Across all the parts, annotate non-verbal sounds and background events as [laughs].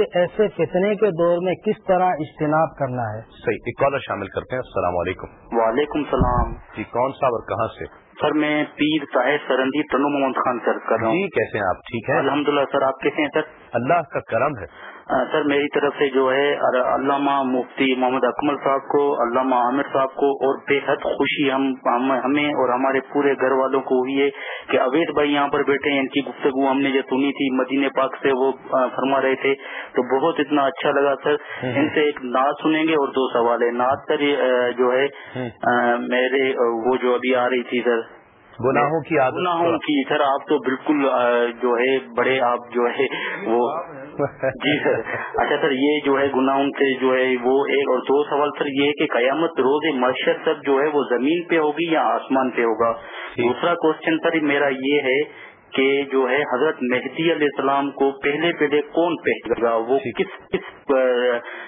کہ ایسے فتنے کے دور میں کس طرح اجتناب کرنا ہے؟ صحیح ایک کالر شامل کرتے ہیں السلام علیکم۔ وعلیکم السلام۔ جی کون صاحب اور کہاں سے؟ سر میں پیر صاحب سرندی تنو محمد خان سر کر رہا ہوں۔ جی کیسے ہیں آپ؟ ٹھیک ہے الحمد للہ سر آپ کیسے ہیں سر؟ اللہ کا کرم ہے۔ سر میری طرف سے جو ہے علامہ مفتی محمد اکمل صاحب کو علامہ عامر صاحب کو اور بے حد خوشی ہم ہمیں اور ہمارے پورے گھر والوں کو ہوئی ہے کہ اویس بھائی یہاں پر بیٹھے ہیں ان کی گفتگو ہم نے جو سنی تھی مدینہ پاک سے وہ فرما رہے تھے تو بہت اتنا اچھا لگا سر۔ ان سے ایک نعت سنیں گے اور دو سوال ہے نعت سر جو ہے میرے وہ جو ابھی آ رہی تھی سر گناہوں کی گناہوں کی سر آپ تو بالکل جو ہے بڑے آپ جو ہے وہ [laughs] جی سر۔ اچھا سر یہ جو ہے گناہوں سے جو ہے وہ ایک اور دو سوال سر یہ ہے کہ قیامت روز مرشد سر جو ہے وہ زمین پہ ہوگی یا آسمان پہ ہوگا؟ دوسرا کوشچن سر میرا یہ ہے کہ جو ہے حضرت مہدی علیہ السلام کو پہلے پہلے کون پہلے گا وہ کس کس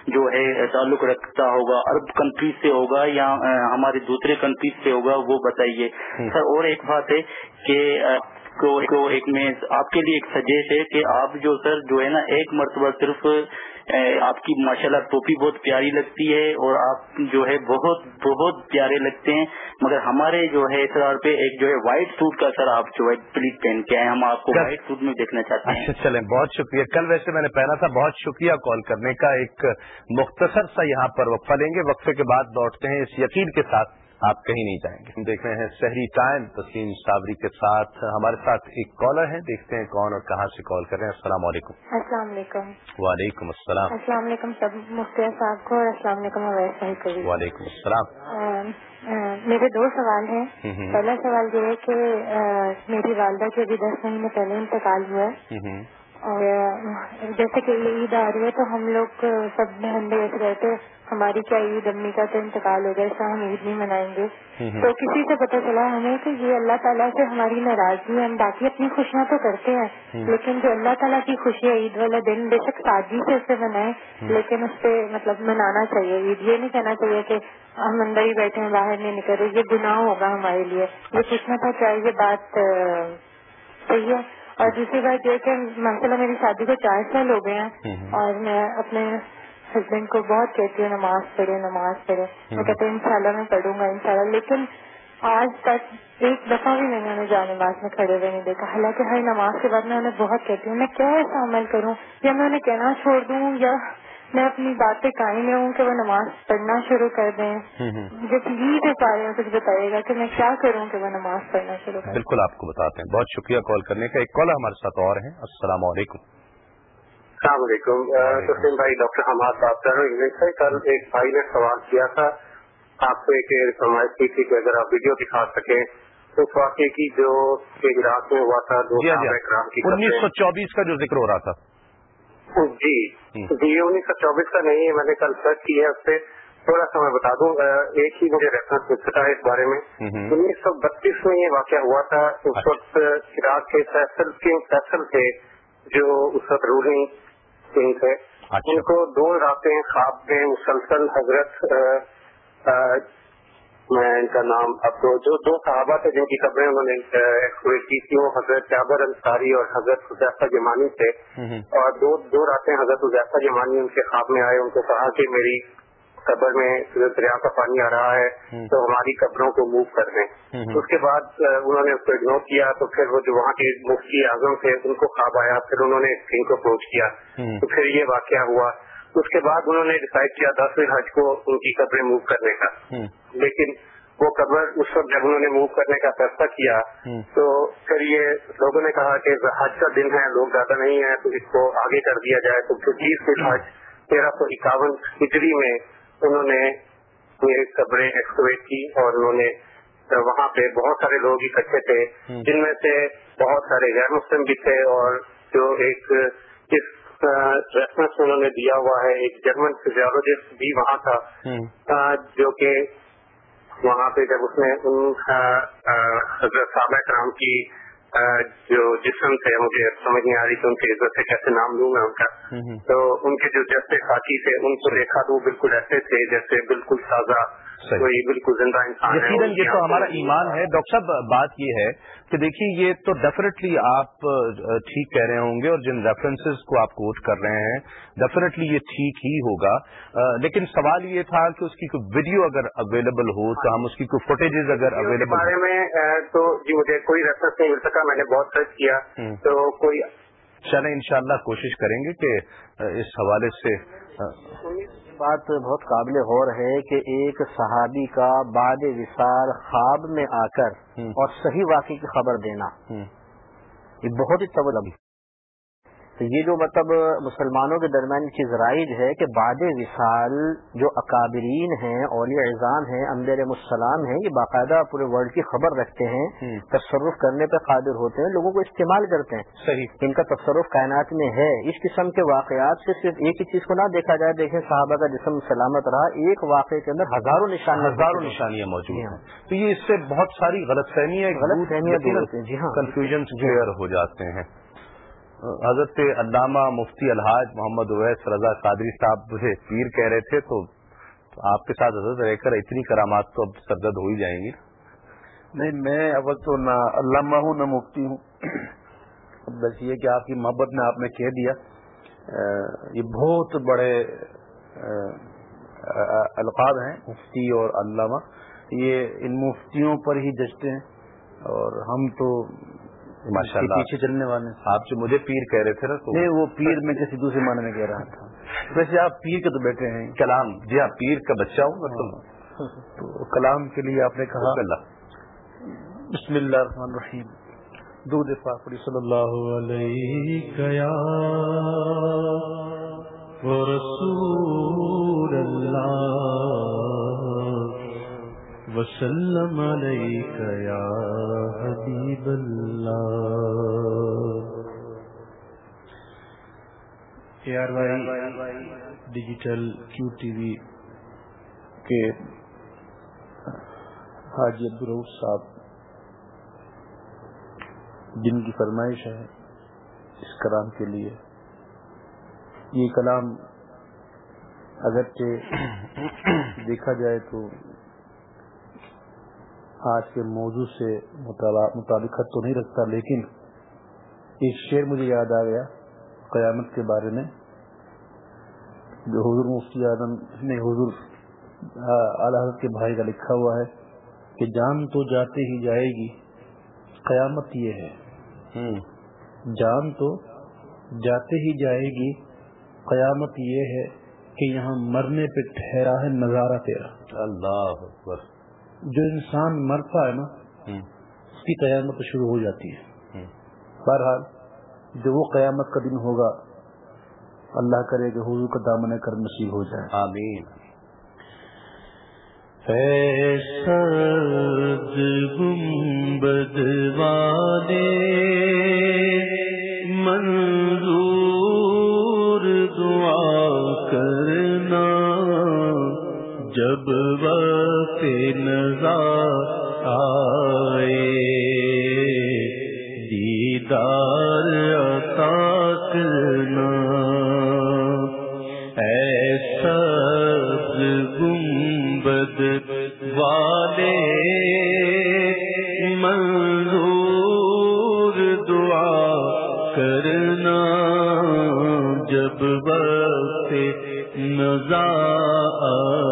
جو ہے تعلق رکھتا ہوگا؟ عرب کنٹریز سے ہوگا یا ہمارے دوسرے کنٹریز سے ہوگا؟ وہ بتائیے۔ سر اور ایک بات ہے کہ ایک میں آپ کے لیے ایک سجیش ہے کہ آپ جو سر جو ہے نا ایک مرتبہ صرف آپ کی ماشاء اللہ ٹوپی بہت پیاری لگتی ہے اور آپ جو ہے بہت بہت پیارے لگتے ہیں۔ مگر ہمارے جو ہے اصرار پہ ایک جو ہے وائٹ سوٹ کا سر آپ جو ہے پلیز پہن کے آئے ہم آپ کو وائٹ سوٹ میں دیکھنا چاہتے ہیں۔ اچھا چلیں۔ بہت شکریہ۔ کل ویسے میں نے پہنا تھا۔ بہت شکریہ کال کرنے کا۔ ایک مختصر سا یہاں پر وقفہ لیں گے۔ وقفے کے بعد لوٹتے ہیں اس یقین کے ساتھ۔ آپ کہیں نہیں جائیں گے۔ ہم دیکھ رہے ہیں شہری ٹائم۔ تسلیم صابری کے ساتھ ہمارے ساتھ ایک کالر ہے دیکھتے ہیں کون اور کہاں سے کال کر رہے ہیں۔ السلام علیکم۔ السلام علیکم۔ وعلیکم السلام۔ السلام علیکم سب مفتی صاحب کو اور السلام علیکم وعلیکم السلام۔ میرے دو سوال ہیں۔ پہلا سوال یہ ہے کہ میری والدہ کے ابھی دس مہینے پہلے انتقال ہوا ہے اور جیسے کہ عید آ رہی ہے تو ہم لوگ سب بہن رہے تھے ہماری کیا عید امی کا تو انتقال ہو گیا ایسا ہم عید نہیں منائیں گے۔ تو کسی سے پتہ چلا ہمیں کہ یہ اللہ تعالیٰ سے ہماری ناراضگی ہم باقی اپنی خوشیاں تو کرتے ہیں لیکن جو اللہ تعالیٰ کی خوشی ہے عید والا دن بے شک سادگی سے اسے منائیں لیکن اس پہ مطلب منانا چاہیے۔ عید یہ نہیں کہنا چاہیے کہ ہم اندر ہی بیٹھے ہیں باہر نہیں نکل رہے یہ گناہ ہوگا ہمارے لیے۔ یہ پوچھنا تھا کیا یہ بات صحیح ہے؟ اور دوسری بات یہ کہ ماشاء اللہ میری شادی کو چار سال ہو گئے ہیں اور میں اپنے ہسبینڈ کو بہت کہتی ہوں نماز پڑھے نماز پڑھے وہ کہتے ہیں ان شاء اللہ میں پڑھوں گا ان شاء اللہ لیکن آج تک ایک دفعہ بھی میں نے انہیں جا نماز میں کھڑے ہوئے نہیں دیکھا۔ حالانکہ ہر نماز کے بعد میں انہیں بہت کہتی ہوں میں کیا ایسا عمل کروں؟ یا میں انہیں کہنا چھوڑ دوں یا میں اپنی بات پہ قائم ہوں کہ وہ نماز پڑھنا شروع کر دیں۔ مجھے پلیز اس بارے میں کچھ بتائیے گا کہ میں کیا کروں کہ وہ نماز پڑھنا شروع کروں بالکل آپ کو بتاتے ہیں۔ بہت شکریہ کال کرنے کا۔ ایک کال ہمارے ساتھ اور ہیں۔ السلام علیکم۔ السلام علیکم۔ تسلیم بھائی ڈاکٹر حماد بات کر رہے ہیں۔ کل ایک بھائی نے سوال کیا تھا۔ آپ کو ایک فرمائش کی تھی کہ اگر آپ ویڈیو دکھا سکیں اس واقعے کی جو عراق میں ہوا تھا دو انیس سو چوبیس کا جو ذکر ہو رہا تھا۔ جی جی یہ انیس سو چوبیس کا نہیں ہے میں نے کل سرچ کی ہے اس سے تھوڑا سا میں بتا دوں۔ ایک ہی مجھے ریفرنس مل سکا ہے اس بارے میں۔ انیس سو بتیس میں یہ واقعہ ہوا تھا۔ اس اچھا۔ وقت عراق کے فیصل کنگ فیصل تھے جو اس وقت رولنگ کنگ تھے اچھا۔ ان کو دو راتیں خواب میں مسلسل حضرت میں ان کا نام اب تو جو دو صحابہ تھے جن کی خبریں انہوں نے کی تھی وہ حضرت جابر انصاری اور حضرت حضیفہ جمانی تھے۔ اور دو دو راتیں حضرت حضیفہ جمانی ان کے خواب میں آئے ان کو کہا کہ میری قبر میں دریا کا پانی آ رہا ہے تو ہماری قبروں کو موو کر دیں۔ اس کے بعد انہوں نے اس کو اگنور کیا تو پھر وہ جو وہاں کے مفتی اعظم تھے ان کو خواب آیا پھر انہوں نے سنگھ کو اپروچ کیا۔ تو پھر یہ واقعہ ہوا۔ اس کے بعد انہوں نے ڈسائڈ کیا دسویں حج کو ان کی قبریں موو کرنے کا۔ لیکن وہ قبر اس وقت جب انہوں نے موو کرنے کا فیصلہ کیا تو پھر یہ لوگوں نے کہا کہ حج کا دن ہے لوگ زیادہ نہیں ہیں تو اس کو آگے کر دیا جائے۔ تو پھر بیس فٹ حج تیرہ سو اکاون ہجری میں انہوں نے یہ قبریں ایکسکویٹ کی اور انہوں نے وہاں پہ بہت سارے لوگ اکٹھے تھے جن میں سے بہت سارے غیر مسلم بھی تھے اور جو ایک اس ریفرنس انہوں نے دیا ہوا ہے ایک جرمن فیزیولوجسٹ بھی وہاں تھا۔ جو کہ وہاں پہ جب اس نے ان حضرت صحابہ کرام کی جو جسم تھے مجھے سمجھ نہیں آ رہی کہ ان کی عزت سے کیسے نام لوں میں ان کا۔ تو ان کے جو جیسے خاکی تھے ان کو دیکھا تو وہ بالکل ایسے تھے جیسے بالکل تازہ کوئی بالکل زندہ انسان یقیناً یہ تو ہمارا ایمان ہے۔ ڈاکٹر صاحب بات یہ ہے کہ دیکھیے یہ تو ڈیفینیٹلی آپ ٹھیک کہہ رہے ہوں گے اور جن ریفرنسز کو آپ کوٹ کر رہے ہیں ڈیفینیٹلی یہ ٹھیک ہی ہوگا۔ لیکن سوال یہ تھا کہ اس کی کوئی ویڈیو اگر اویلیبل ہو تو ہم اس کی کوئی فوٹیجز اگر اویلیبل بارے میں تو جی مجھے کوئی ریفرنس نہیں مل سکا میں نے بہت سرچ کیا۔ تو کوئی چلیں انشاءاللہ کوشش کریں گے کہ اس حوالے سے بات بہت قابل غور ہے کہ ایک صحابی کا بعد وصال خواب میں آ کر اور صحیح واقعی کی خبر دینا۔ یہ بہت ہی طبل تو یہ جو مطلب مسلمانوں کے درمیان چیز رائج ہے کہ بعد وصال جو اکابرین ہیں اولیاء اعظام ہیں امبیر السلام ہیں یہ باقاعدہ پورے ورلڈ کی خبر رکھتے ہیں تصرف کرنے پہ قادر ہوتے ہیں لوگوں کو استعمال کرتے ہیں۔ صحیح. ان کا تصرف کائنات میں ہے۔ اس قسم کے واقعات سے صرف ایک ہی چیز کو نہ دیکھا جائے دیکھیں صحابہ کا جسم سلامت رہا ایک واقعے کے اندر ہزاروں نشان ہزاروں نشانیاں موجود ہیں۔ تو یہ اس سے بہت ساری غلط فہمیاں غلط فہمیاں جی ہاں۔ کنفیوژن کلیئر ہو جاتے ہیں۔ حضرت علامہ مفتی الحاج محمد اویس رضا قادری صاحب مجھے پیر کہہ رہے تھے، تو آپ کے ساتھ حضرت رہ کر اتنی کرامات تو اب سرگد ہو ہی جائیں گی۔ نہیں، میں اول تو نہ علامہ ہوں، نہ مفتی ہوں۔ بس یہ کہ آپ کی محبت میں آپ نے کہہ دیا۔ یہ بہت بڑے الفاظ ہیں، مفتی اور علامہ۔ یہ ان مفتیوں پر ہی جچتے ہیں اور ہم تو ماشاء اللہ پیچھے چلنے والے آپ جو مجھے پیر کہہ رہے تھے نا نہیں وہ پیر میں کسی دوسرے معنی میں کہہ رہا تھا۔ ویسے آپ پیر کے تو بیٹھے ہیں۔ کلام جی ہاں پیر کا بچہ ہوں تو کلام کے لیے آپ نے کہا بسم اللہ۔ الرحمن الرحیم۔ دو دفعہ پڑی صلی اللہ علیہ رسول اللہ۔ وسلم علیک یا حبیب اللہ ڈیجیٹل کیو ٹی وی کے حاجی عبدالروف صاحب جن کی فرمائش ہے اس کلام کے لیے۔ یہ کلام اگرچہ دیکھا جائے تو آج کے موضوع سے مطابقت تو نہیں رکھتا لیکن ایک شعر مجھے یاد آ گیا قیامت کے بارے میں جو حضور مفتی اعظم نے حضور اعلی حضرت کے بھائی کا لکھا ہوا ہے کہ جان تو جاتے ہی جائے گی قیامت یہ ہے۔ جان تو جاتے ہی جائے گی قیامت یہ ہے کہ یہاں مرنے پہ ٹھہرا ہے نظارہ تیرا۔ اللہ اکبر۔ جو انسان مرتا ہے نا اس کی قیامت شروع ہو جاتی ہے۔ بہرحال جو وہ قیامت کا دن ہوگا اللہ کرے کہ حضور کا دامن کر نصیب ہو جائے۔ آمین۔ گنبد والے منظور آئے۔ دیدار عطا کرنا۔ ایسا گنبد والے منظور دعا کرنا۔ جب وقت نظر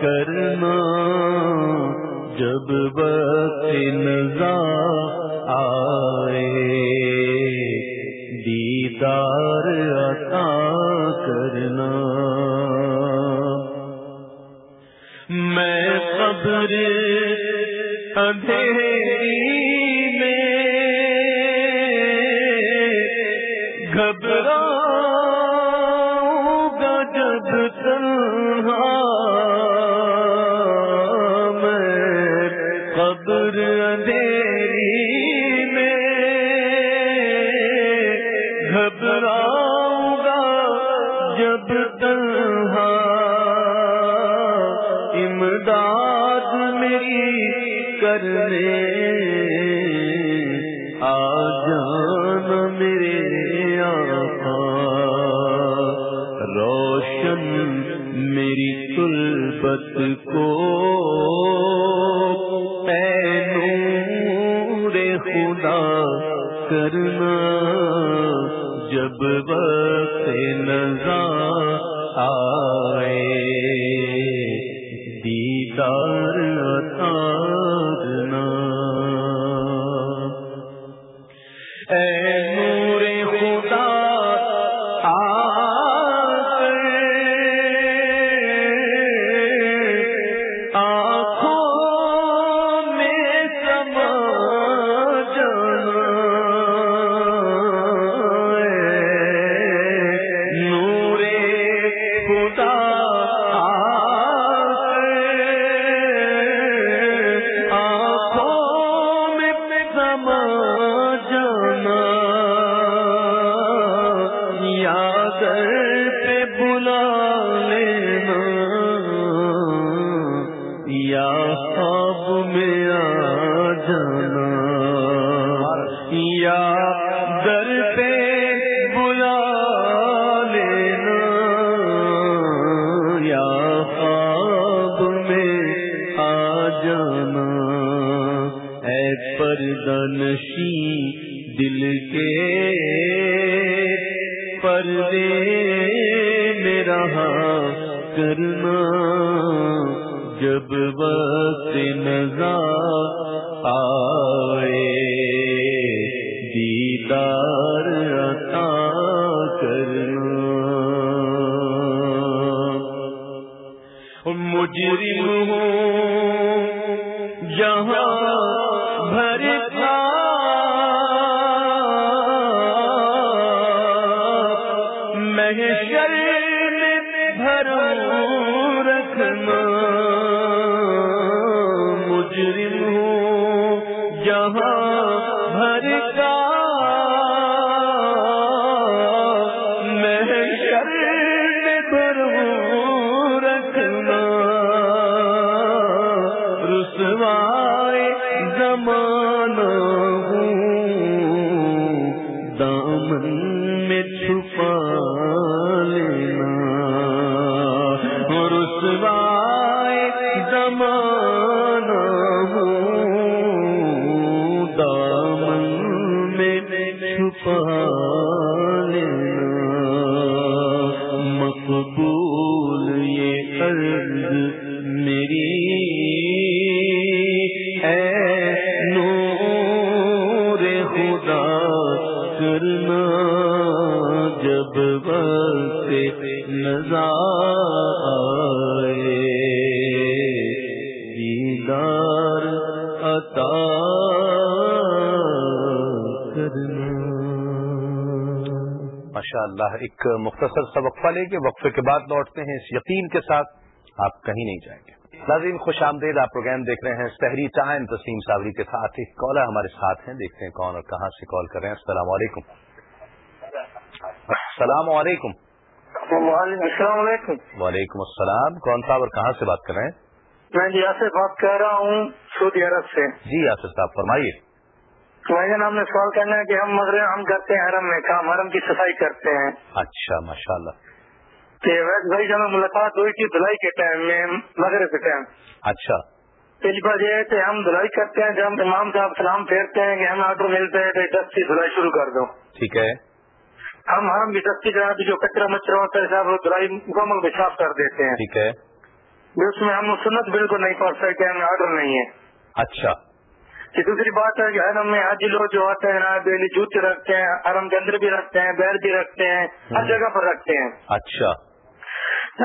کرنا۔ جب وقت نظا آئے دیدار عطا کرنا۔ میں قبر اندھیری وقت نظر آئے۔ دیدار پردے میرا کرنا جب وقت نظر آئے۔ مختصر سا وقفہ لے کے وقفے کے بعد لوٹتے ہیں اس یقین کے ساتھ آپ کہیں نہیں جائیں گے۔ ناظرین خوش آمدید آپ پروگرام دیکھ رہے ہیں سحری ٹائم۔ تسلیم صابری کے ساتھ ایک کالر ہمارے ساتھ ہیں۔ دیکھتے ہیں کون اور کہاں سے کال کر رہے ہیں۔ السلام علیکم۔ السلام علیکم۔ السلام علیکم۔ وعلیکم السلام۔ کون صاحب اور کہاں سے بات کر رہے ہیں؟ میں یاسر بات کر رہا ہوں سعودی عرب سے۔ جی یاسر صاحب فرمائیے۔ میں ہم نے سوال کرنا ہے کہ ہم مغرب ہم کرتے ہیں حرم میں کام حرم کی صفائی کرتے ہیں؟ اچھا ماشاء اللہ کہ ویسے بھائی جب ملاقات ہوئی تھی دھلائی کے ٹائم میں مغرب کے ٹائم۔ اچھا۔ پہلی بات یہ ہے کہ ہم دھلائی کرتے ہیں جب امام صاحب سلام پھیرتے ہیں کہ ہمیں آرڈر ملتے ہیں کہ دستی دھلائی شروع کر دو۔ ٹھیک ہے۔ ہم ہم بھی دستی کا جو کچرا مچرا ہوتا ہے صاحب وہ دھلائی مکمل بھی صاف کر دیتے ہیں۔ ٹھیک ہے۔ اس میں ہم سنت بالکل نہیں پڑھ سکتے ہمیں آرڈر نہیں ہے۔ اچھا۔ کہ دوسری بات ہے کہ حرم میں حاجی لوگ جو آتے ہیں نا بیلی جوتے رکھتے ہیں حرم کے اندر بھی رکھتے ہیں بیر بھی رکھتے ہیں ہر جگہ پر رکھتے ہیں۔ اچھا۔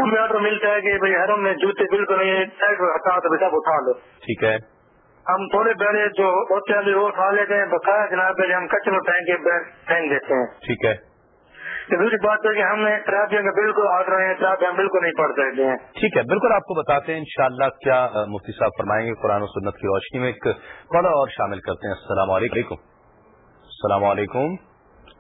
ہمیں آرڈر ملتا ہے کہ بھائی حرم میں جوتے بالکل نہیں سائڈ ہٹا تو سب اٹھا لو۔ ٹھیک ہے۔ ہم تھوڑے بیڑے جو ہوتے ہیں وہ اٹھا لیتے ہیں بقایا جناب پہلے ہم کچروں پھینک کے پھینک دیتے ہیں۔ ٹھیک ہے۔ دوسری بات ہے کہ ہم ٹریفک کا بالکل آرڈر ہیں ٹریفک ہم بالکل نہیں پڑھ سکتے ہیں۔ ٹھیک ہے، بالکل آپ کو بتاتے ہیں، انشاءاللہ کیا مفتی صاحب فرمائیں گے، قرآن و سنت کی روشنی میں ایک بڑا اور شامل کرتے ہیں۔ السلام علیکم۔ السلام علیکم۔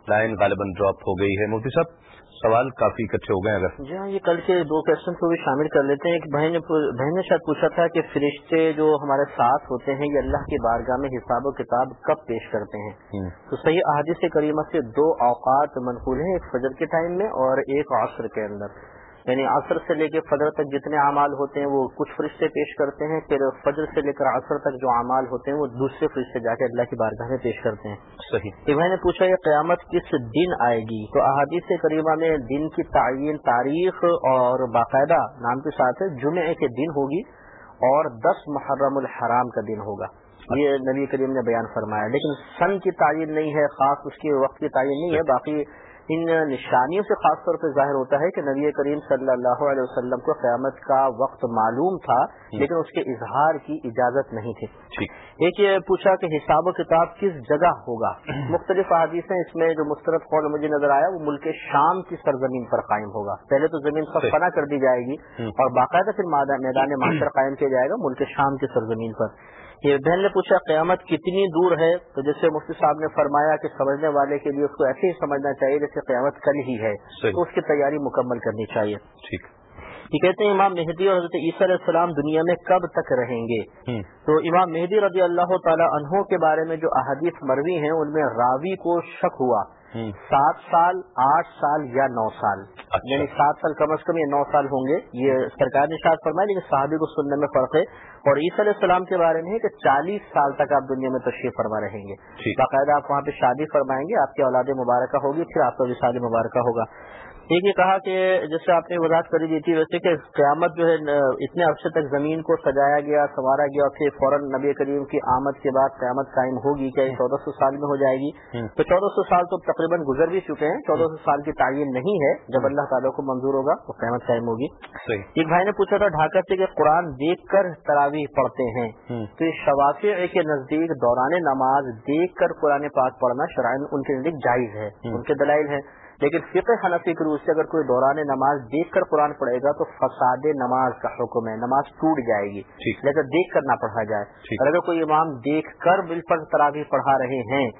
لائن غالباً ڈراپ ہو گئی ہے مفتی صاحب۔ سوال کافی اکٹھے ہو گئے اگر۔ جی ہاں یہ کل کے دو کوشچن کو بھی شامل کر لیتے ہیں۔ ایک بہن نے بہن نے شاید پوچھا تھا کہ فرشتے جو ہمارے ساتھ ہوتے ہیں یہ اللہ کی بارگاہ میں حساب و کتاب کب پیش کرتے ہیں؟ تو صحیح احادیث کریمہ سے دو اوقات منقول ہیں ایک فجر کے ٹائم میں اور ایک عصر کے اندر۔ یعنی عصر سے لے کے فجر تک جتنے اعمال ہوتے ہیں وہ کچھ فرشتے پیش کرتے ہیں پھر فجر سے لے کر عصر تک جو اعمال ہوتے ہیں وہ دوسرے فرشتے جا کے اللہ کی بارگاہ میں پیش کرتے ہیں۔ صحیح۔ میں نے پوچھا یہ قیامت کس دن آئے گی؟ تو احادیث کریمہ میں دن کی تعین تاریخ اور باقاعدہ نام کے ساتھ جمعے کے دن ہوگی اور دس محرم الحرام کا دن ہوگا۔ یہ نبی کریم نے بیان فرمایا لیکن سن کی تعین نہیں ہے خاص اس کے وقت کی تعین نہیں ہے باقی ان نشانیوں سے خاص طور پہ ظاہر ہوتا ہے کہ نبی کریم صلی اللہ علیہ وسلم کو قیامت کا وقت معلوم تھا لیکن اس کے اظہار کی اجازت نہیں تھی۔ ایک یہ پوچھا کہ حساب و کتاب کس جگہ ہوگا؟ مختلف حادیث ہیں اس میں جو مسترد قول مجھے نظر آیا وہ ملک شام کی سرزمین پر قائم ہوگا۔ پہلے تو زمین سب فنا کر دی جائے گی اور باقاعدہ پھر میدان معاشر قائم کیا جائے گا ملک شام کی سرزمین پر۔ یہ بہن نے پوچھا قیامت کتنی دور ہے؟ تو جیسے مفتی صاحب نے فرمایا کہ سمجھنے والے کے لیے اس کو ایسے ہی سمجھنا چاہیے جیسے قیامت کل ہی ہے۔ تو اس کی تیاری مکمل کرنی چاہیے۔ ٹھیک۔ یہ کہتے ہیں امام مہدی اور حضرت عیسیٰ علیہ السلام دنیا میں کب تک رہیں گے؟ تو امام مہدی رضی اللہ تعالی عنہ کے بارے میں جو احادیث مروی ہیں ان میں راوی کو شک ہوا۔ سات سال آٹھ سال یا نو سال۔ اچھا۔ یعنی سات سال کم از کم یا نو سال ہوں گے۔ یہ سرکار نے شاید فرمایا لیکن صحابی کو سننے میں فرق ہے۔ اور عیسی علیہ السلام کے بارے میں کہ چالیس سال تک آپ دنیا میں تشریف فرما رہیں گے۔ باقاعدہ آپ وہاں پہ شادی فرمائیں گے آپ کی اولاد مبارکہ ہوگی پھر آپ کا بھی شادی مبارکہ ہوگا۔ ایک یہ کہا کہ جیسے آپ نے وضاحت کری دی تھی ویسے کہ قیامت جو ہے اتنے عرصے تک زمین کو سجایا گیا سنوارا گیا اور پھر فوراً نبی کریم کی آمد کے بعد قیامت قائم ہوگی کیا یہ چودہ سو سال میں ہو جائے گی۔ تو چودہ سو سال تو تقریباً گزر بھی چکے ہیں۔ چودہ سو سال کی تعین نہیں ہے۔ جب اللہ تعالیٰ کو منظور ہوگا تو قیامت قائم ہوگی۔ ایک بھائی نے پوچھا تھا ڈھاکہ سے کہ قرآن دیکھ کر تراویح پڑھتے ہیں۔ تو یہ شوافع کے نزدیک دوران نماز دیکھ کر قرآن پاک پڑھنا شرائن ان کے نزدیک جائز ہے ان کے دلائل ہیں۔ لیکن فقہ حنفی کے روح سے اگر کوئی دوران نماز دیکھ کر قرآن پڑھے گا تو فساد نماز کا حکم ہے نماز ٹوٹ جائے گی۔ لیکن دیکھ کر نہ پڑھا جائے۔ اور اگر کوئی امام دیکھ کر بل پر تراوی پڑھا رہے ہیں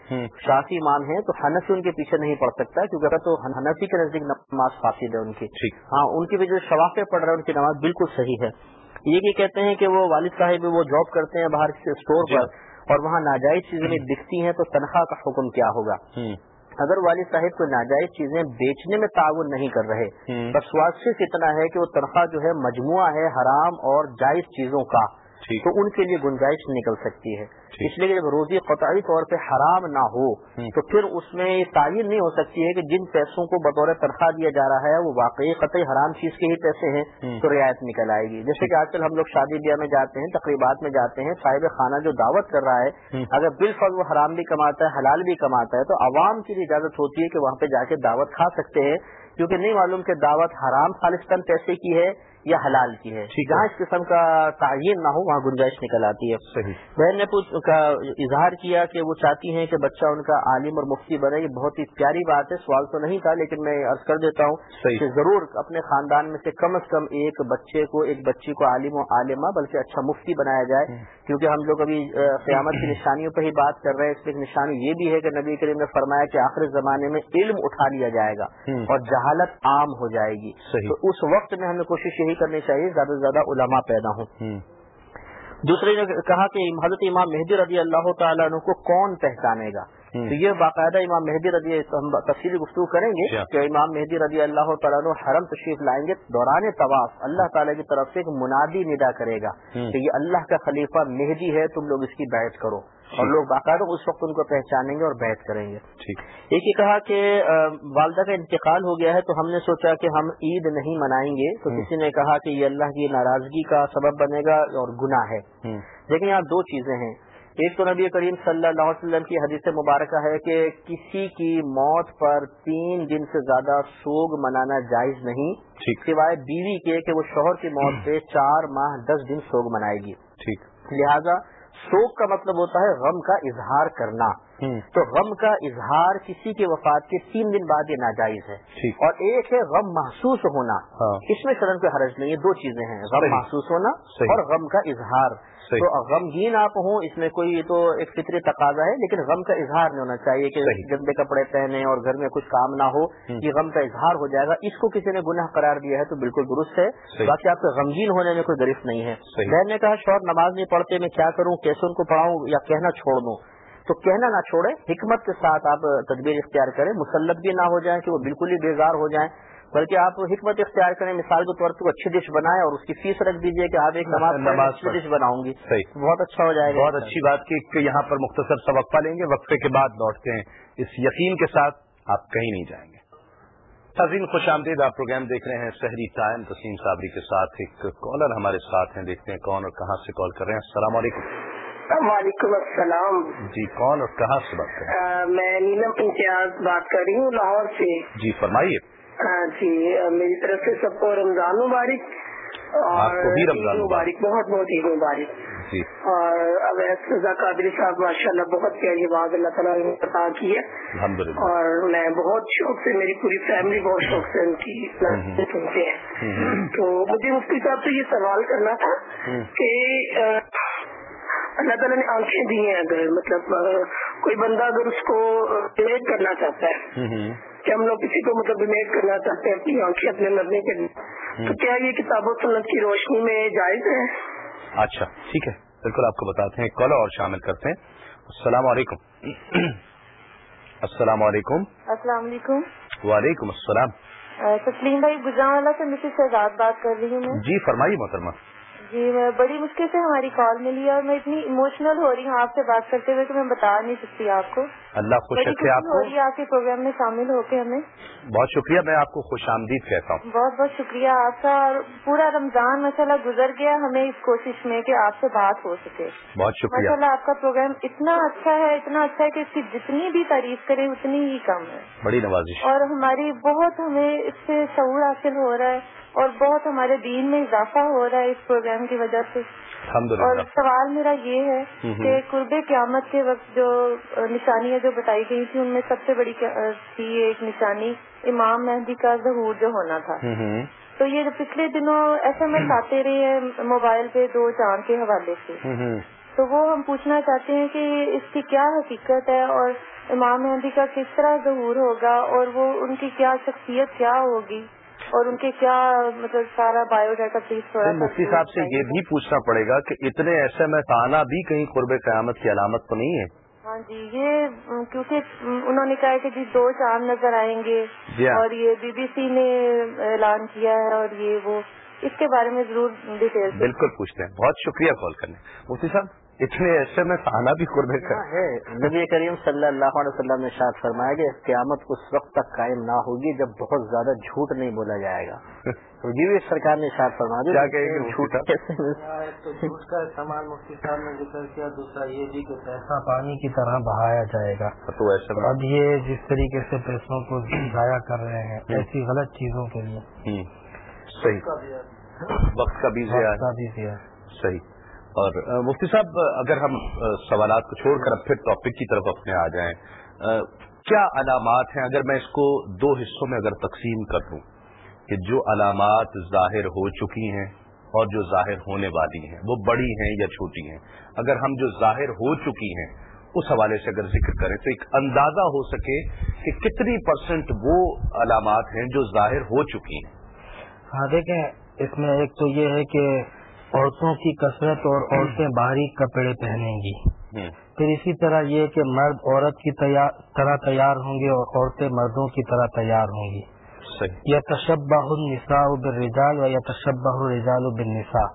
شافی امام ہیں تو حنفی ان کے پیچھے نہیں پڑھ سکتا کیونکہ اگر تو حنفی کے نزدیک نماز فاسد ہے ان کی۔ ہاں ان کی بھی جو شوافے پڑھ رہے ہیں ان کی نماز بالکل صحیح ہے۔ یہ بھی کہتے ہیں کہ وہ والد صاحب وہ جاب کرتے ہیں باہر کے اسٹور پر اور وہاں ناجائز چیزیں دکھتی ہیں تو تنخواہ کا حکم کیا ہوگا؟ اگر والد صاحب کو ناجائز چیزیں بیچنے میں تعاون نہیں کر رہے بس صرف اتنا ہے کہ وہ تنخواہ جو ہے مجموعہ ہے حرام اور جائز چیزوں کا۔ تو ان کے لیے گنجائش نکل سکتی ہے۔ اس لیے جب روزی قطعی طور پہ حرام نہ ہو تو پھر اس میں یہ تعین نہیں ہو سکتی ہے کہ جن پیسوں کو بطور تنخواہ دیا جا رہا ہے وہ واقعی قطعی حرام چیز کے ہی پیسے ہیں تو رعایت نکل آئے گی۔ جیسے کہ آج کل ہم لوگ شادی بیاہ میں جاتے ہیں تقریبات میں جاتے ہیں صاحب خانہ جو دعوت کر رہا ہے اگر بالفل وہ حرام بھی کماتا ہے حلال بھی کماتا ہے تو عوام کی بھی اجازت ہوتی ہے کہ وہاں پہ جا کے دعوت کھا سکتے ہیں۔ کیونکہ نہیں معلوم کہ دعوت حرام خالصتاً پیسے کی ہے یا حلال کی ہے۔ جہاں اس قسم کا تعین نہ ہو وہاں گنجائش نکل آتی ہے۔ بہن نے اظہار کیا کہ وہ چاہتی ہیں کہ بچہ ان کا عالم اور مفتی بنے یہ بہت ہی پیاری بات ہے۔ سوال تو نہیں تھا لیکن میں عرض کر دیتا ہوں کہ ضرور اپنے خاندان میں سے کم از کم ایک بچے کو ایک بچی کو عالم و عالمہ بلکہ اچھا مفتی بنایا جائے۔ کیونکہ ہم لوگ ابھی قیامت کی نشانیوں پہ ہی بات کر رہے ہیں۔ اس میں ایک نشانی یہ بھی ہے کہ نبی کریم نے فرمایا کہ آخر زمانے میں علم اٹھا لیا جائے گا اور جہالت عام ہو جائے گی۔ تو اس وقت میں ہمیں کوشش یہی کرنی چاہیے زیادہ سے زیادہ علماء پیدا ہوں۔ دوسرے نے کہا کہ حضرت امام مہدی رضی اللہ تعالیٰ عنہ کو کون پہچانے گا؟ تو یہ باقاعدہ امام مہدی رضی ہم تفصیلی گفتگو کریں گے۔ کہ امام مہدی رضی اللہ تعالیٰ حرم تشریف لائیں گے دوران طواف اللہ تعالیٰ کی طرف سے ایک منادی ندا کرے گا کہ یہ اللہ کا خلیفہ مہدی ہے تم لوگ اس کی بیعت کرو۔ اور لوگ باقاعدہ اس وقت ان کو پہچانیں گے اور بیعت کریں گے۔ ٹھیک۔ ایک یہ کہا کہ والدہ کا انتقال ہو گیا ہے تو ہم نے سوچا کہ ہم عید نہیں منائیں گے تو کسی نے کہا کہ یہ اللہ کی ناراضگی کا سبب بنے گا اور گناہ ہے۔ لیکن یہاں دو چیزیں ہیں۔ ایک تو نبی کریم صلی اللہ علیہ وسلم کی حدیث مبارکہ ہے کہ کسی کی موت پر تین دن سے زیادہ سوگ منانا جائز نہیں۔ سوائے بیوی کے کہ وہ شوہر کی موت [clears throat] پہ چار ماہ دس دن سوگ منائے گی۔ ٹھیک۔ لہذا سوگ کا مطلب ہوتا ہے غم کا اظہار کرنا۔ تو غم کا اظہار کسی کے وفات کے تین دن بعد یہ ناجائز ہے۔ اور ایک ہے غم محسوس ہونا۔ ہاں۔ اس میں شرم کا حرج نہیں ہے دو چیزیں ہیں۔ غم۔ محسوس ہونا۔ اور غم کا اظہار۔ تو غمگین آپ ہوں اس میں کوئی تو ایک فطری تقاضا ہے لیکن غم کا اظہار نہیں ہونا چاہیے کہ۔ گندے کپڑے پہنے اور گھر میں کچھ کام نہ ہو یہ غم کا اظہار ہو جائے گا۔ اس کو کسی نے گناہ قرار دیا ہے تو بالکل درست ہے۔ باقی آپ کے غمگین ہونے میں کوئی گرفت نہیں ہے۔ بہن نے کہا شوہر نماز نہیں پڑھتے میں کیا کروں؟ کیسے ان کو پڑھاؤں یا کہنا چھوڑ دوں؟ تو کہنا نہ چھوڑے حکمت کے ساتھ آپ تدبیر اختیار کریں مسلط بھی نہ ہو جائیں کہ وہ بالکل ہی بیزار ہو جائیں۔ بلکہ آپ حکمت اختیار کریں مثال کے طور پر اچھی ڈش بنائیں اور اس کی فیس رکھ دیجیے کہ آپ ایک نماز نماز ڈش بناؤں گی۔ صحیح۔ بہت اچھا ہو جائے گا۔ بہت اچھی بات کی کہ یہاں پر مختصر سا وقفہ لیں گے۔ وقفے کے بعد لوٹتے ہیں۔ اس یقین کے ساتھ آپ کہیں نہیں جائیں گے۔ تزین خوش آمدید آپ پروگرام دیکھ رہے ہیں شہری ٹائم۔ تسیم صابری کے ساتھ ایک کالر ہمارے ساتھ ہیں۔ دیکھتے ہیں کون اور کہاں سے کال کر رہے ہیں۔ السلام علیکم۔ وعلیکم السلام۔ جی کون اور کہاں سے بات کر رہے آ، میں نیلم امتیاز بات کر رہی ہوں لاہور سے۔ ہیں جی فرمائیے۔ جی آ، میری طرف سے سب کو رمضان مبارک بھی رمضان مبارک۔ بہت بہت عید مبارک۔ جی۔ اور اویس رضا قادری صاحب ماشاء اللہ بہت پیاری آواز اللہ تعالیٰ نے عطا کی ہے۔ اور میں بہت شوق سے میری پوری فیملی بہت شوق سے ان کی سنتے ہیں۔ تو مجھے مفتی صاحب سے یہ سوال کرنا تھا کہ اللہ تعالیٰ نے آنکھیں دی ہیں اگر مطلب کوئی بندہ اگر اس کو ڈونیٹ کرنا چاہتا ہے کہ ہم لوگ کسی کو مطلب ڈونیٹ کرنا چاہتے ہیں اپنی آنکھیں اپنے مرنے کے لیے تو کیا یہ کتاب و سنت کی روشنی میں جائز ہے؟ اچھا ٹھیک ہے۔ بالکل آپ کو بتاتے ہیں کال اور شامل کرتے ہیں۔ السلام علیکم۔ [clears throat] السلام علیکم۔ السلام علیکم۔ وعلیکم السلام۔ تسلیم بھائی گجرا سے مسز شہزاد بات کر رہی ہوں جی فرمائیے محترمہ۔ جی میں بڑی مشکل سے ہماری کال ملی ہے اور میں اتنی ایموشنل ہو رہی ہوں آپ سے بات کرتے ہوئے کہ میں بتا نہیں سکتی آپ کو۔ اللہ خوش رکھے آپ کو۔ آپ کے پروگرام میں شامل ہو کے ہمیں۔ بہت شکریہ میں آپ کو خوش آمدید کہتا ہوں۔ بہت بہت شکریہ آپ کا اور پورا رمضان ماشاء اللہ گزر گیا ہمیں اس کوشش میں کہ آپ سے بات ہو سکے۔ بہت ماشاء شکریہ۔ اللہ آپ کا پروگرام اتنا اچھا ہے اتنا اچھا ہے کہ اس کی جتنی بھی تعریف کرے اتنی ہی کم ہے۔ بڑی نوازش۔ اور ہماری بہت ہمیں اس سے شعور حاصل ہو رہا ہے۔ اور بہت ہمارے دین میں اضافہ ہو رہا ہے اس پروگرام کی وجہ سے۔ اور سوال میرا یہ ہے۔ کہ قرب قیامت کے وقت جو نشانیاں جو بتائی گئی تھی ان میں سب سے بڑی تھی ایک نشانی امام مہدی کا ظہور جو ہونا تھا۔ تو یہ جو پچھلے دنوں ایس ایم ایس آتے رہے ہیں موبائل پہ دو چاند کے حوالے سے۔ تو وہ ہم پوچھنا چاہتے ہیں کہ اس کی کیا حقیقت ہے اور امام مہدی کا کس طرح ظہور ہوگا اور وہ ان کی کیا شخصیت کیا ہوگی؟ اور ان کے کیا مطلب سارا بایو ڈاٹا پلیز تھوڑا سا مفتی صاحب سے یہ بھی پوچھنا پڑے گا کہ اتنے ایسے میں آنا بھی کہیں قرب قیامت کی علامت تو نہیں ہے؟ ہاں جی یہ کیونکہ انہوں نے کہا ہے کہ جی دو چاند نظر آئیں گے جی ہاں۔ اور یہ بی بی سی نے اعلان کیا ہے اور یہ وہ اس کے بارے میں ضرور ڈیٹیل بالکل پوچھتے ہیں۔ بہت شکریہ کال کرنے۔ مفتی صاحب؟ اتنے ایسے میں آنا بھی قرب ہاں، قیامت ہے۔ نبی کریم صلی اللہ علیہ وسلم نے شاید فرمایا کہ قیامت اس وقت تک قائم نہ ہوگی جب بہت زیادہ جھوٹ نہیں بولا جائے گا۔ [laughs] تو جی بھی سرکار نے شاید فرما گے جھوٹ تو جھوٹ کا استعمال مفتی صاحب نے ذکر کیا دوسرا یہ بھی کہ پیسہ پانی کی طرح بہایا جائے گا۔ تو اب یہ جس طریقے سے پیسوں کو ضائع کر رہے ہیں ایسی غلط چیزوں کے لیے۔ صحیح۔ وقت کا بھی کا دیا صحیح۔ اور مفتی صاحب، اگر ہم سوالات کو چھوڑ کر اب پھر ٹاپک کی طرف اپنے آ جائیں کیا علامات ہیں؟ اگر میں اس کو دو حصوں میں اگر تقسیم کر دوں کہ جو علامات ظاہر ہو چکی ہیں اور جو ظاہر ہونے والی ہیں، وہ بڑی ہیں یا چھوٹی ہیں؟ اگر ہم جو ظاہر ہو چکی ہیں، اس حوالے سے اگر ذکر کریں تو ایک اندازہ ہو سکے کہ کتنی پرسنٹ وہ علامات ہیں جو ظاہر ہو چکی ہیں۔ ہاں دیکھیں، اس میں ایک تو یہ ہے کہ عورتوں کی کثرت اور عورتیں باریک کپڑے پہنیں گی۔ پھر اسی طرح یہ کہ مرد عورت کی طرح تیار ہوں گے اور عورتیں مردوں کی طرح تیار ہوں گی۔ یا تشبہ النساء بالرجال و یا تشبہ الرجال بالنساء۔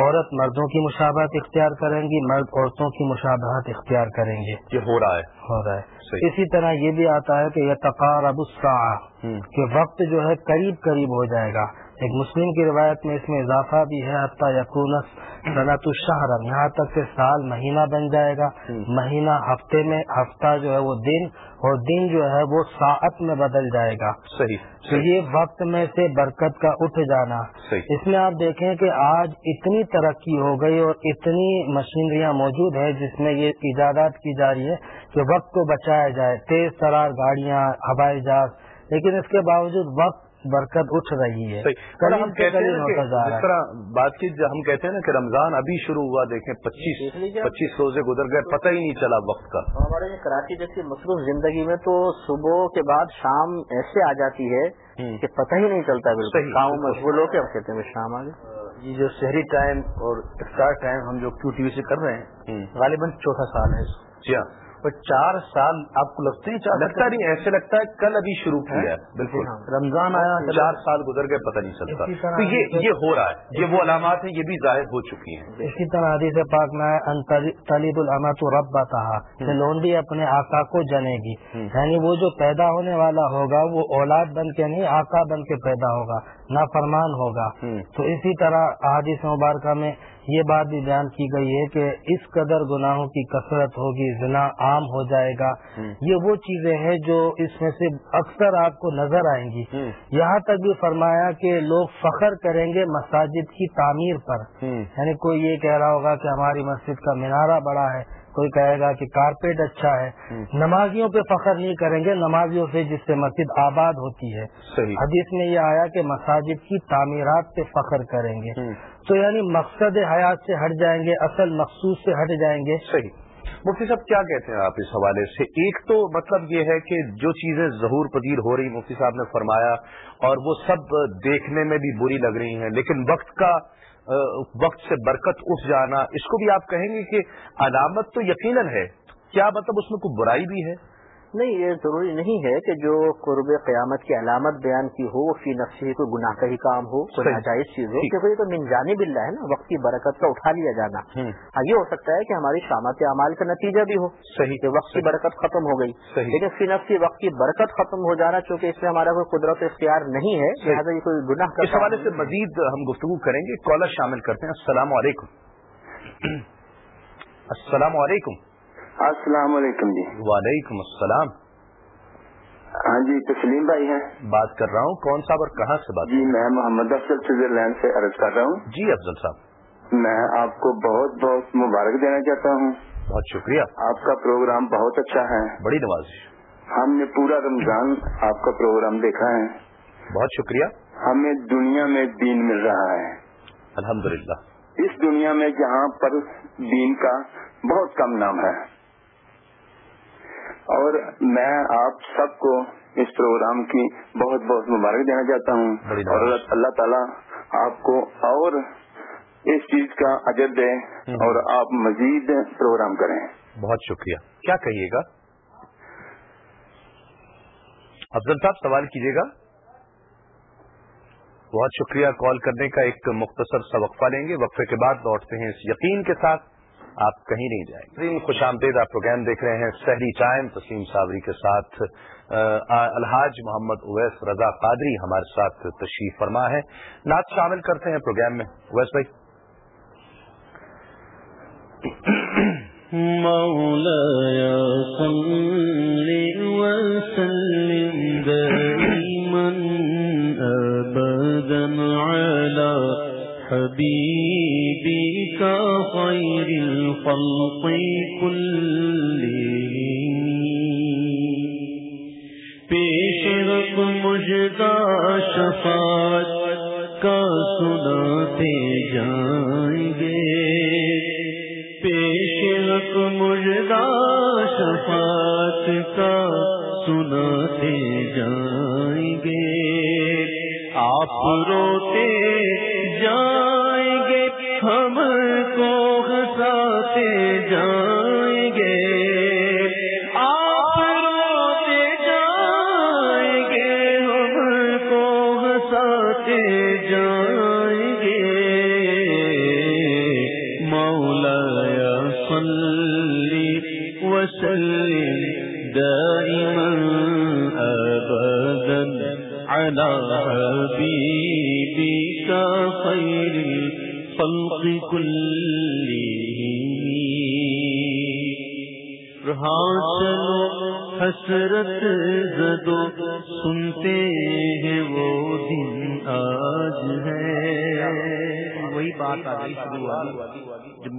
عورت مردوں کی مشابہت اختیار کریں گی مرد عورتوں کی مشابہت اختیار کریں گے۔ یہ ہو رہا ہے۔ ہو رہا ہے۔ اسی طرح یہ بھی آتا ہے کہ یہ تقارب الساعہ کہ وقت جو ہے قریب قریب ہو جائے گا۔ ایک مسلم کی روایت میں اس میں اضافہ بھی ہے حتیٰ یقونس صنعت الشہرم یہاں تک کہ سال مہینہ بن جائے گا۔ مہینہ ہفتے میں ہفتہ جو ہے وہ دن اور دن جو ہے وہ ساعت میں بدل جائے گا۔ صحیح تو یہ وقت میں سے برکت کا اٹھ جانا۔ اس میں آپ دیکھیں کہ آج اتنی ترقی ہو گئی اور اتنی مشینریاں موجود ہیں جس میں یہ ایجادات کی جا رہی ہے کہ وقت کو بچایا جائے۔ تیز ترار گاڑیاں ہوائی جہاز۔ لیکن اس کے باوجود وقت برکت اٹھ رہی ہے۔ جس طرح بات کی ہم کہتے ہیں نا کہ رمضان ابھی شروع ہوا دیکھیں پچیس پچیس روزے گزر گئے پتہ ہی نہیں چلا وقت کا۔ ہمارے کراچی جیسی مصروف زندگی میں تو صبح کے بعد شام ایسے آ جاتی ہے کہ پتہ ہی نہیں چلتا بالکل۔ کام مشغول ہو کے کہتے ہیں شام آ یہ جو شہری ٹائم اور افطار ٹائم ہم جو کیو ٹی وی سے کر رہے ہیں غالباً چوتھا سال ہے جی ہاں اور چار سال آپ کو لگتے ہیں لگتا نہیں ایسے لگتا ہے کل ابھی شروع کیا ہے۔ بالکل۔ رمضان آیا چار سال گزر گئے پتہ نہیں چلتا۔ تو یہ یہ ہو رہا ہے۔ یہ وہ علامات ہیں یہ بھی ظاہر ہو چکی ہیں۔ اسی طرح حدیث پاک میں طلیب العمت رب کہا کہ لونڈی اپنے آقا کو جنے گی۔ یعنی وہ جو پیدا ہونے والا ہوگا وہ اولاد بن کے نہیں آقا بن کے پیدا ہوگا۔ نافرمان ہوگا۔ تو اسی طرح احادیث مبارکہ میں یہ بات بھی بیان کی گئی ہے کہ اس قدر گناہوں کی کثرت ہوگی زنا عام ہو جائے گا۔ یہ وہ چیزیں ہیں جو اس میں سے اکثر آپ کو نظر آئیں گی۔ یہاں تک بھی فرمایا کہ لوگ فخر کریں گے مساجد کی تعمیر پر۔ یعنی کوئی یہ کہہ رہا ہوگا کہ ہماری مسجد کا مینارہ بڑا ہے۔ کوئی کہے گا کہ کارپیٹ اچھا ہے نمازیوں پہ فخر نہیں کریں گے نمازیوں سے جس سے مسجد آباد ہوتی ہے۔ حدیث میں یہ آیا کہ مساجد کی تعمیرات پہ فخر کریں گے۔ تو یعنی مقصد حیات سے ہٹ جائیں گے اصل مخصوص سے ہٹ جائیں گے۔ صحیح۔ مفتی صاحب کیا کہتے ہیں آپ اس حوالے سے؟ ایک تو مطلب یہ ہے کہ جو چیزیں ظہور پذیر ہو رہی مفتی صاحب نے فرمایا اور وہ سب دیکھنے میں بھی بری لگ رہی ہیں لیکن وقت کا وقت سے برکت اٹھ جانا، اس کو بھی آپ کہیں گے کہ علامت تو یقیناً ہے، کیا مطلب اس میں کوئی برائی بھی ہے؟ نہیں یہ ضروری نہیں ہے کہ جو قرب قیامت کی علامت بیان کی ہو فی نفسی کوئی گناہ کا ہی کام ہو کوئی ناجائز چیز ہو کیونکہ یہ تو من جانب اللہ ہے نا وقت کی برکت کا اٹھا لیا جانا۔ ہاں یہ ہو سکتا ہے کہ ہماری شامت اعمال کا نتیجہ بھی ہو صحیح کہ وقت کی برکت ختم ہو گئی۔ لیکن فی نفسی وقت کی برکت ختم ہو جانا چونکہ اس میں ہمارا کوئی قدرت اختیار نہیں ہے لہٰذا یہ کوئی گناہ کا اس حوالے سے مزید ہم گفتگو کریں گے کالر شامل کرتے ہیں۔ السلام علیکم۔ [clears throat] السلام علیکم۔ السلام علیکم جی۔ وعلیکم السلام۔ ہاں جی تسلیم بھائی ہیں۔ بات کر رہا ہوں۔ کون صاحب اور کہاں سے بات جی میں محمد افضل سوئٹزرلینڈ سے عرض کر رہا ہوں۔ جی افضل صاحب۔ میں آپ کو بہت بہت مبارک دینا چاہتا ہوں۔ بہت شکریہ۔ آپ کا پروگرام بہت اچھا ہے۔ بڑی نوازش۔ ہم نے پورا رمضان آپ کا پروگرام دیکھا ہے۔ بہت شکریہ۔ ہمیں دنیا میں دین مل رہا ہے۔ الحمدللہ۔ اس دنیا میں جہاں پر دین کا بہت کم نام ہے۔ اور میں آپ سب کو اس پروگرام کی بہت بہت مبارک دینا چاہتا ہوں اور اللہ تعالیٰ آپ کو اور اس چیز کا اجر دے اور آپ مزید پروگرام کریں۔ بہت شکریہ۔ کیا کہیے گا؟ افضل صاحب سوال کیجیے گا؟ بہت شکریہ کال کرنے کا ایک مختصر سا وقفہ لیں گے۔ وقفے کے بعد لوٹتے ہیں اس یقین کے ساتھ۔ آپ کہیں نہیں جائیں گے۔ خوش آمدید آپ پروگرام دیکھ رہے ہیں شہری چائم تسلیم صابری کے ساتھ الحاج محمد اویس رضا قادری ہمارے ساتھ تشریف فرما ہے۔ نعت شامل کرتے ہیں پروگرام میں۔ اویس بھائی۔ حبیبی کا خیر الخلق کل پیش رب مجدہ شفاعت کا سناتے جائیں گے. پیش رب مجدہ شفاعت کا سناتے جائیں گے. آپ روتے جائیں مولا صلی وسلم دائما ابدا على حبيبك خير الخلق كلهم. چلو حسرت زدو سنتے ہیں وہ دن آج ہے۔ وہی بات آ گئی شروع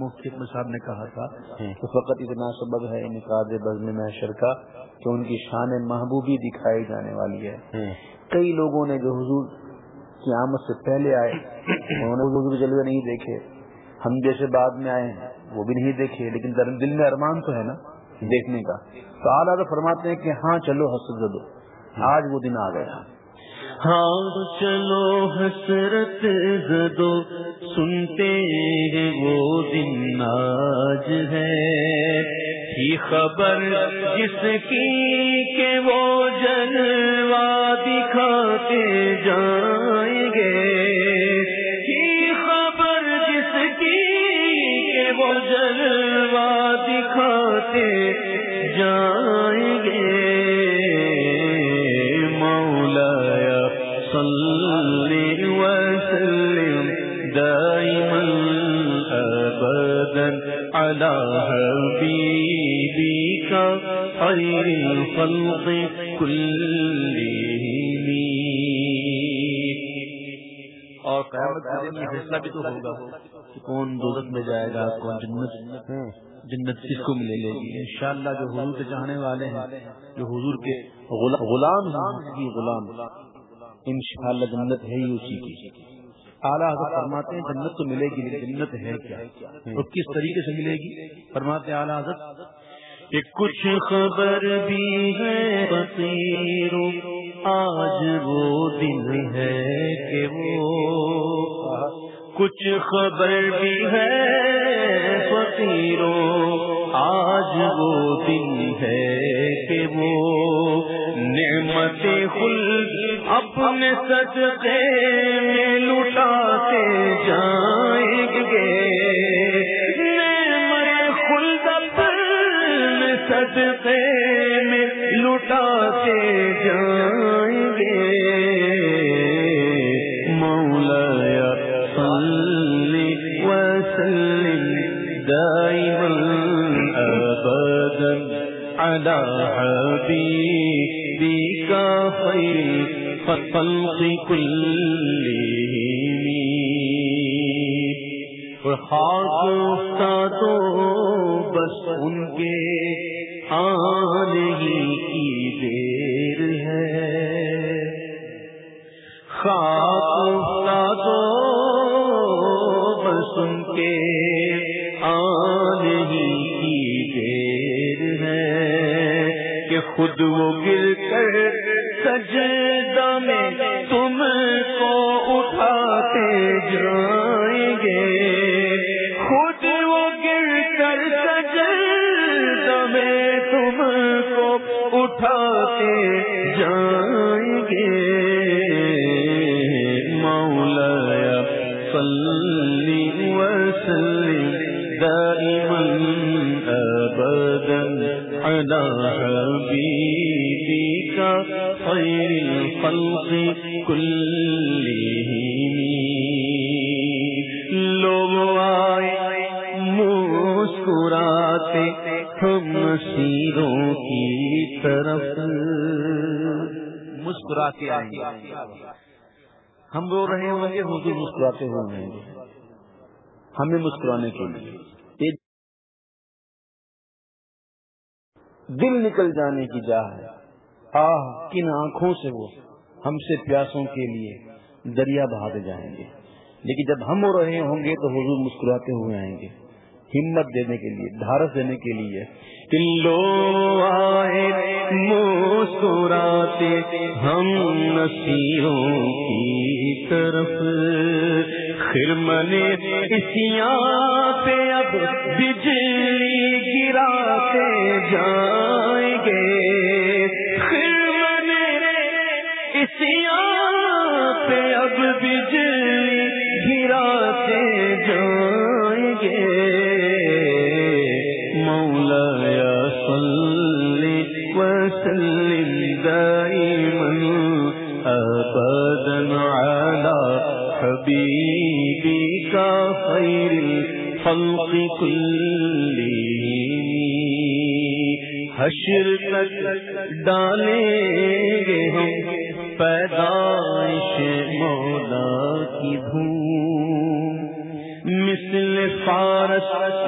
مفتی احمد صاحب نے کہا تھا کہ فقط اتنا سبب ہے انقاد بزم محشر کا کہ ان کی شان محبوبی دکھائی جانے والی ہے۔ کئی لوگوں نے جو حضور قیامت سے پہلے آئے انہوں نے حضور جلوے نہیں دیکھے۔ ہم جیسے بعد میں آئے ہیں وہ بھی نہیں دیکھے لیکن دل میں ارمان تو ہے نا دیکھنے کا۔ تو اعلیٰ فرماتے ہیں کہ ہاں چلو حسرت زدو۔ آج وہ دن آ گیا۔ ہاں چلو حسرت زدو، سنتے ہیں وہ دن آج ہے۔ ہی خبر جس کی کہ وہ جلوا دکھاتے جائیں گے۔ ہی خبر جس کی کہ وہ جلوا دکھاتے جائیں گے۔ على خير الخلق كلهم اور قیامت کے دن یہ فیصلہ بھی تو ہوگا کہ کون دولت میں جائے گا، کون جنت جنت کس کو ملے لے گی؟ ان شاء اللہ جو حضور کے چاہنے والے ہیں، جو حضور کے غلام ہیں غلام ان شاء اللہ جنت ہے ہی اسی کی۔ اعلیٰ حضرت فرماتے ہیں جنت تو ملے گی لیکن جنت ہے کیا؟ اور کس طریقے سے ملے گی؟ فرماتے ہیں اعلیٰ حضرت کچھ خبر بھی ہے بصیر آج وہ دن ہے کہ وہ کچھ خبر بھی ہے فقیروں آج وہ دن ہے کہ وہ نعمت خلد اپنے صدقے میں لٹاتے جائیں گے۔ نعمت خلد اپنے صدقے میں لٹاتے جائیں گے۔ مولا صلی وسلم دائما ابدا على حبيبك خير الخلق كلهم وسلم دائما ابدا على حبيبك خير الخلق كلهم لوگ آئے مسکراتے ہم سیروں کی طرف مسکرا کے آئیں گے ہم رو رہے ہوں گے حضور مسکراتے ہوں گے۔ ہمیں مسکرانے کے لیے۔ دل نکل جانے کی جا ہے۔ آہ، کن آنکھوں سے وہ ہم سے پیاسوں کے لیے دریا بہاتے جائیں گے۔ لیکن جب ہم ہو رہے ہوں گے تو حضور مسکراتے ہوئے آئیں گے۔ ہمت دینے کے لیے دھارس دینے کے لیے۔ لو آئے، مسکراتے ہم نصیروں کی طرف۔ خرمن اسیا پہ اب بجلی گراتے جائیں گے۔ خرمن اسیا پہ اب بجلی گراتے جائیں گے۔ الخلق حشر تک ڈالیں گے ہم پیدائش مولا کی دھوم۔ مثل فارس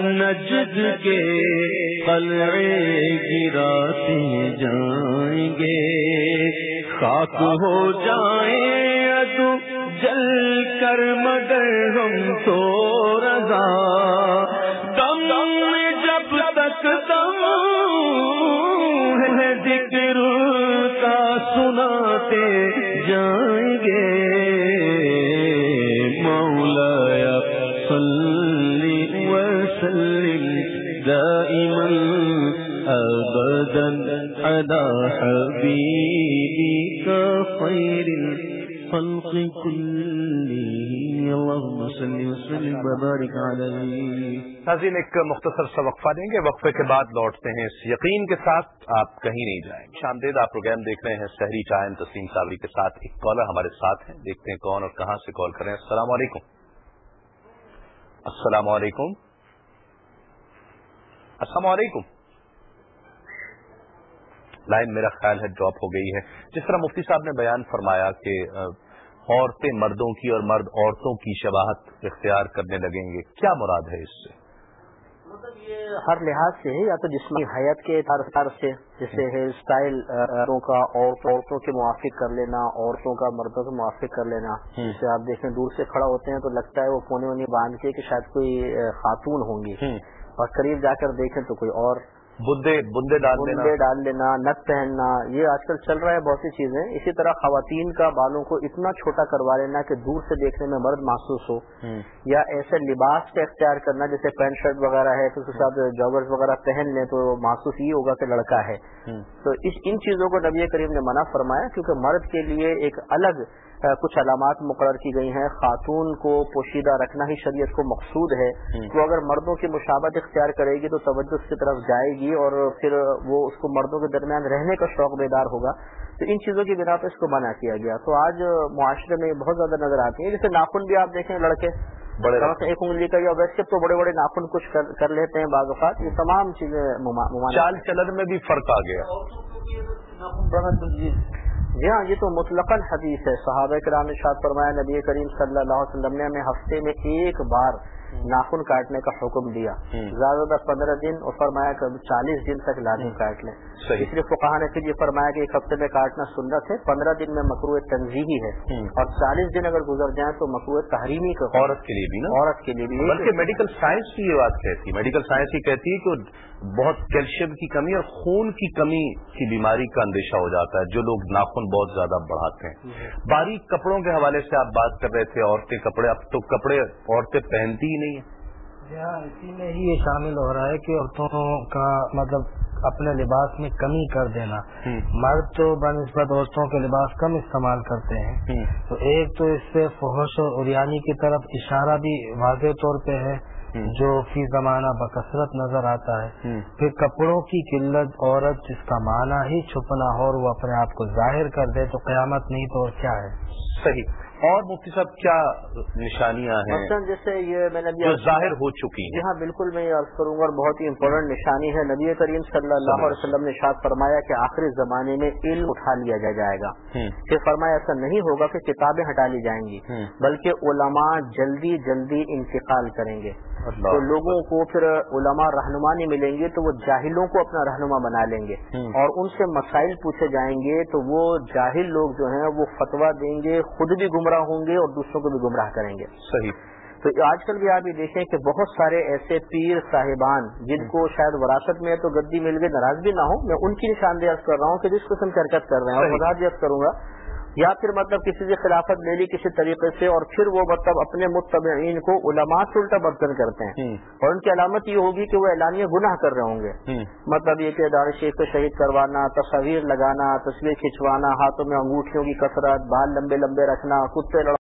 نجد کے قلعے گراتے جائیں گے۔ خاک ہو جائیں اللهم وسلم ناظرین ایک مختصر سا وقفہ دیں گے۔ وقفے کے بعد لوٹتے ہیں اس یقین کے ساتھ۔ آپ کہیں نہیں جائیں گے۔ شامدید آپ پروگرام دیکھ رہے ہیں شہری چائن تسلیم صابری کے ساتھ۔ ایک کالر ہمارے ساتھ ہیں۔ دیکھتے ہیں کون اور کہاں سے کال کریں السلام علیکم۔ السلام علیکم۔ السلام علیکم۔ لائن میرا خیال ہے ڈراپ ہو گئی ہے۔ جس طرح مفتی صاحب نے بیان فرمایا کہ عورتیں مردوں کی اور مرد عورتوں کی شباہت اختیار کرنے لگیں گے۔ کیا مراد ہے اس سے؟ مطلب یہ ہر لحاظ سے ہے یا تو جسمی حیات کے اعتبار سے جیسے ہیئر اسٹائل کا عورتوں کے موافق کر لینا عورتوں کا مردوں کے موافق کر لینا۔ جیسے آپ دیکھیں دور سے کھڑا ہوتے ہیں تو لگتا ہے وہ پونے وونی باندھ کے کہ شاید کوئی خاتون ہوں گی۔ اور قریب جا کر دیکھیں تو کوئی اور بدے بندے ڈال دینا۔ بندے ڈال لینا نت پہننا یہ آج کل چل رہا ہے بہت سی چیزیں۔ اسی طرح خواتین کا بالوں کو اتنا چھوٹا کروا لینا کہ دور سے دیکھنے میں مرد محسوس ہو۔ یا ایسے لباس کا اختیار کرنا جیسے پینٹ شرٹ وغیرہ ہے تو اس کے ساتھ جاگرس وغیرہ پہن لیں تو محسوس یہ ہوگا کہ لڑکا ہے۔ تو اس ان چیزوں کو نبی کریم نے منع فرمایا کیونکہ مرد کے لیے ایک الگ کچھ علامات مقرر کی گئی ہیں۔ خاتون کو پوشیدہ رکھنا ہی شریعت کو مقصود ہے۔ تو اگر مردوں کی مشابت اختیار کرے گی تو توجہ اس کی طرف جائے گی اور پھر وہ اس کو مردوں کے درمیان رہنے کا شوق بیدار ہوگا۔ تو ان چیزوں کی بنا پہ اس کو منع کیا گیا۔ تو آج معاشرے میں بہت زیادہ نظر آتی ہیں۔ جیسے ناخن بھی آپ دیکھیں لڑکے بڑے ایک انگلی کا یا ویسے تو بڑے بڑے ناخن کچھ کر لیتے ہیں بعض اوقات۔ یہ تمام چیزیں چال چلن میں بھی فرق آ گیا۔ جی ہاں یہ تو مطلق حدیث ہے۔ صحابہ کرام نے شاد فرمایا نبی کریم صلی اللہ علیہ وسلم نے ہمیں ہفتے میں ایک بار ناخن کاٹنے کا حکم دیا۔ زیادہ زیادہ پندرہ دن اور فرمایا کہ چالیس دن تک لازم کاٹ لیں۔ اس لیے فقہ نے پھر یہ فرمایا کہ ایک ہفتے میں کاٹنا سنت ہے پندرہ دن میں مکرو تنظیحی ہے۔ اور چالیس دن اگر گزر جائیں تو مکرو تحریمی کا۔ عورت کے لیے بھی نا۔ عورت کے لیے بھی بلکہ میڈیکل سائنس بھی یہ بات کہتی ہے۔ میڈیکل سائنس یہ کہتی ہے کہ بہت کیلشیم کی کمی اور خون کی کمی کی بیماری کا اندیشہ ہو جاتا ہے جو لوگ ناخن بہت زیادہ بڑھاتے ہیں۔ باریک کپڑوں کے حوالے سے آپ بات کر رہے تھے عورتیں کپڑے اب تو کپڑے عورتیں پہنتی ہی نہیں ہیں۔ جی ہاں اسی میں ہی یہ شامل ہو رہا ہے کہ عورتوں کا مطلب اپنے لباس میں کمی کر دینا۔ مرد تو بنسبت عورتوں کے لباس کم استعمال کرتے ہیں۔ تو ایک تو اس سے فحش اور اریانی کی طرف اشارہ بھی واضح طور پہ ہے۔ جو فی زمانہ بکثرت نظر آتا ہے. پھر کپڑوں کی قلت عورت جس کا معنی ہی چھپنا ہو اور وہ اپنے آپ کو ظاہر کر دے تو قیامت نہیں تو اور کیا ہے؟ صحیح. اور مفتی صاحب کیا نشانیاں ہیں؟ جیسے یہ میں نے جو ظاہر ہو چکی ہیں. جی ہاں بالکل میں یہ عرض کروں گا اور بہت ہی امپورٹنٹ نشانی ہے. نبی کریم صلی اللہ علیہ وسلم نے شاد فرمایا کہ آخری زمانے میں علم اٹھا لیا جا جائے گا. کہ فرمایا ایسا نہیں ہوگا کہ کتابیں ہٹا لی جائیں گی بلکہ علماء جلدی جلدی انتقال کریں گے. تو لوگوں کو پھر علماء رہنما نہیں ملیں گے تو وہ جاہلوں کو اپنا رہنما بنا لیں گے۔ اور ان سے مسائل پوچھے جائیں گے تو وہ جاہل لوگ جو ہیں وہ فتوا دیں گے خود بھی گمراہ ہوں گے اور دوسروں کو بھی گمراہ کریں گے۔ صحیح۔ تو آج کل بھی آپ یہ دیکھیں کہ بہت سارے ایسے پیر صاحبان جن کو شاید وراثت میں تو گدی مل گئی ناراض بھی نہ ہو میں ان کی نشاندہی کر رہا ہوں کہ جس قسم کی حرکت کر رہے ہیں اور وضاحت کروں گا۔ یا پھر مطلب کسی سے خلافت لے لی کسی طریقے سے اور پھر وہ مطلب اپنے متبعین کو علماء سے الٹا برتن کرتے ہیں اور ان کی علامت یہ ہوگی کہ وہ اعلانیہ گناہ کر رہے ہوں گے۔ مطلب یہ کہ دار شیخ کو شہید کروانا تصاویر لگانا تصویر کھنچوانا ہاتھوں میں انگوٹھیوں کی کثرت بال لمبے لمبے رکھنا کتے لڑا